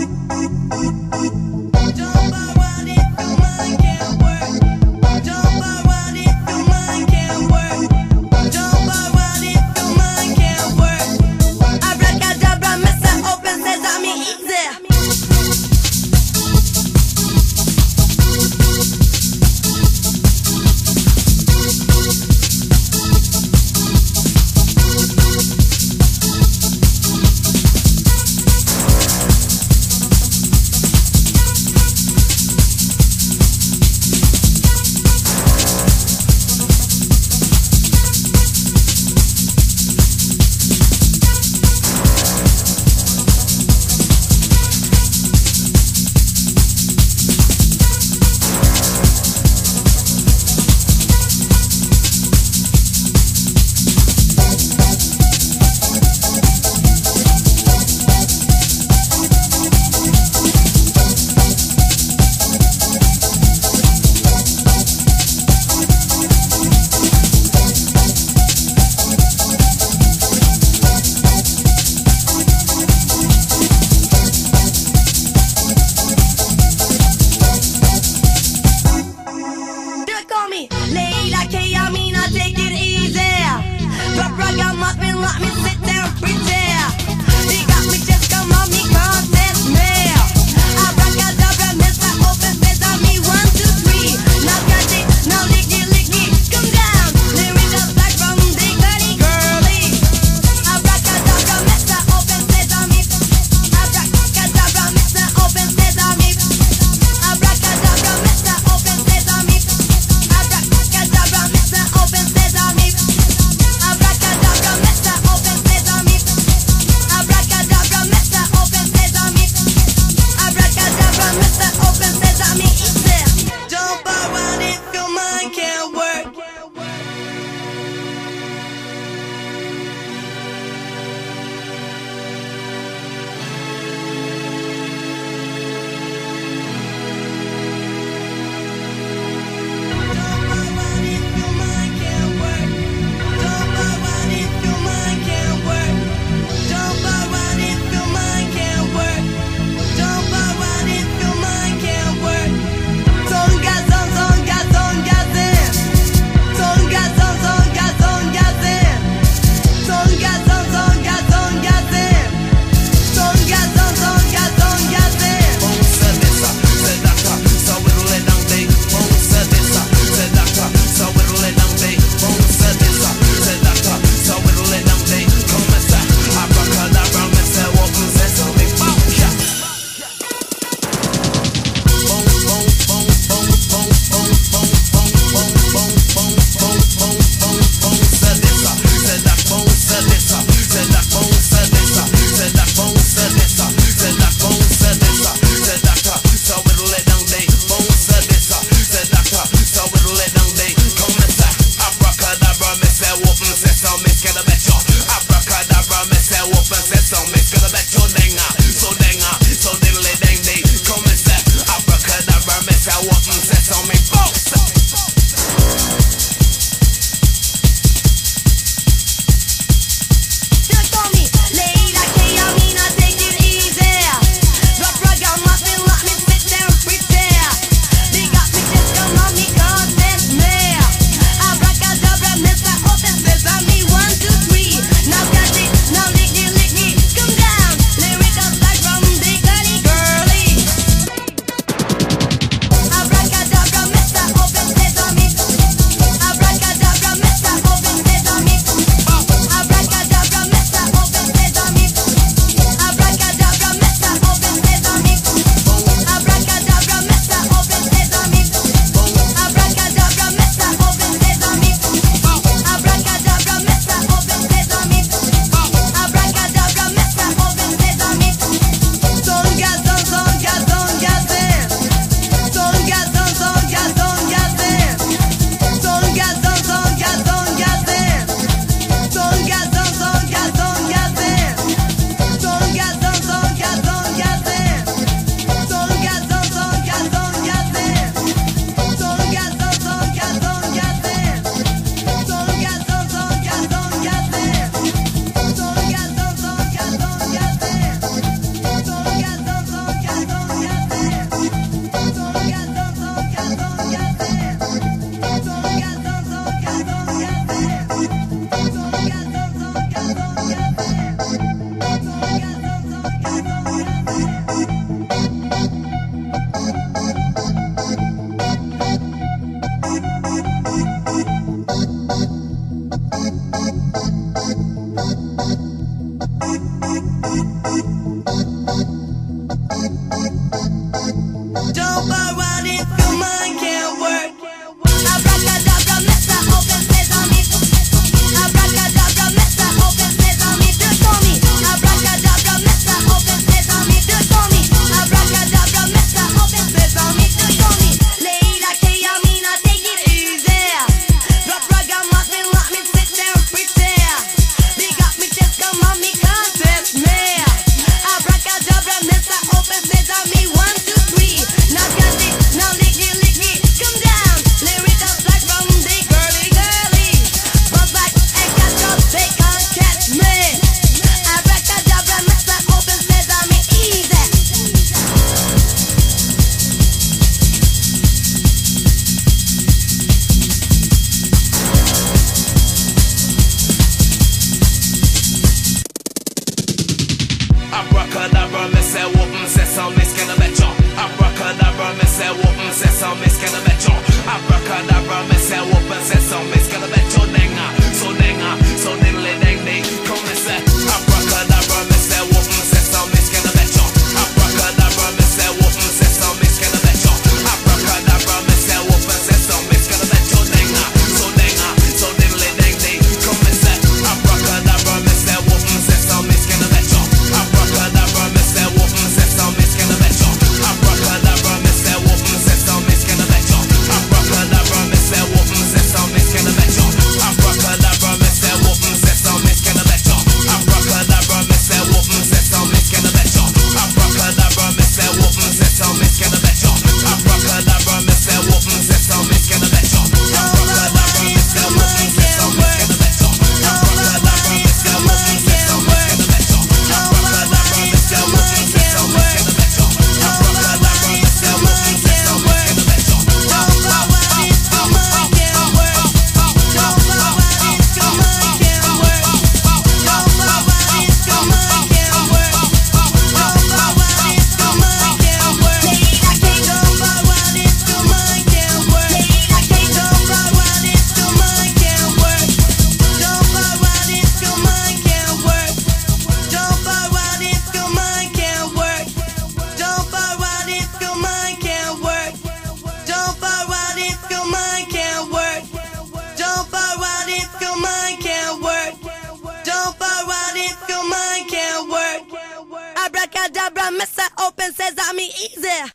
Ooh, okay. Abracadabra, Mr. Open says I'm easy.